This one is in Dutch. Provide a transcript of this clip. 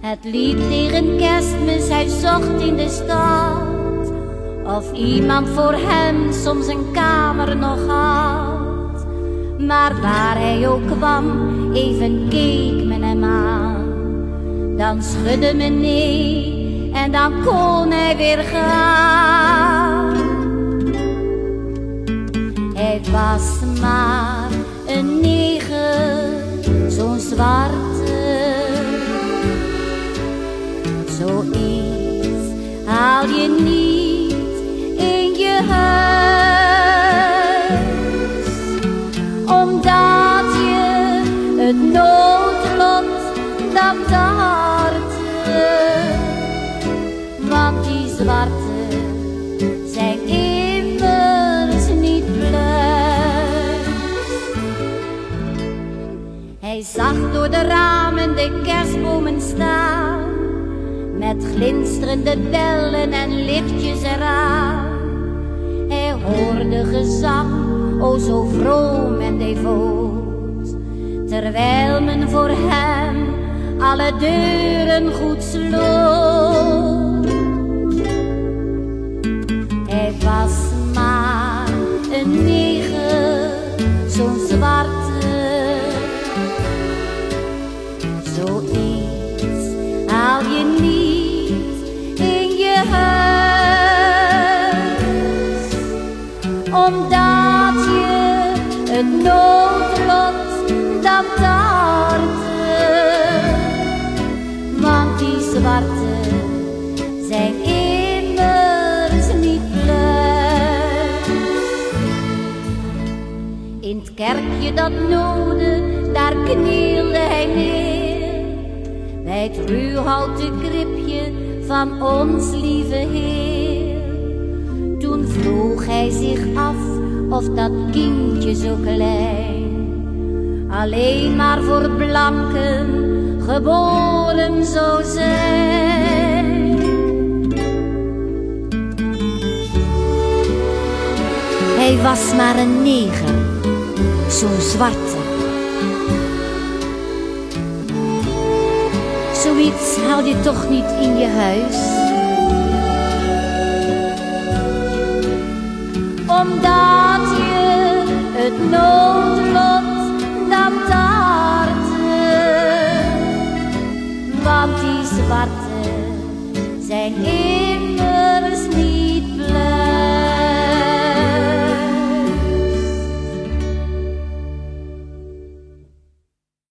Het liep tegen kerstmis, hij zocht in de stad. Of iemand voor hem soms een kamer nog had. Maar waar hij ook kwam, even keek men hem aan. Dan schudde men nee en dan kon hij weer gaan maar een negen, zo'n zwart Zoiets haal je niet in je huis, omdat je het noodlot dat harte, Hij zag door de ramen de kerstbomen staan met glinsterende bellen en lichtjes eraan. Hij hoorde gezang, o zo vroom en devoot, terwijl men voor hem alle deuren goed sloot. Je niet omdat je het noodlot dat harte, want die zwarte zijn immers niet pluis. In het kerkje dat noode, daar knielde hij neer, bij het ruwhouten kribje van ons lieve Heer. Toen vroeg hij zich af of dat kindje zo klein alleen maar voor blanken geboren zou zijn. Hij was maar een neger, zo'n zwarte. zoiets haal je toch niet in je huis. Omdat je het noodlot dan. Want die zwarte zijn immer.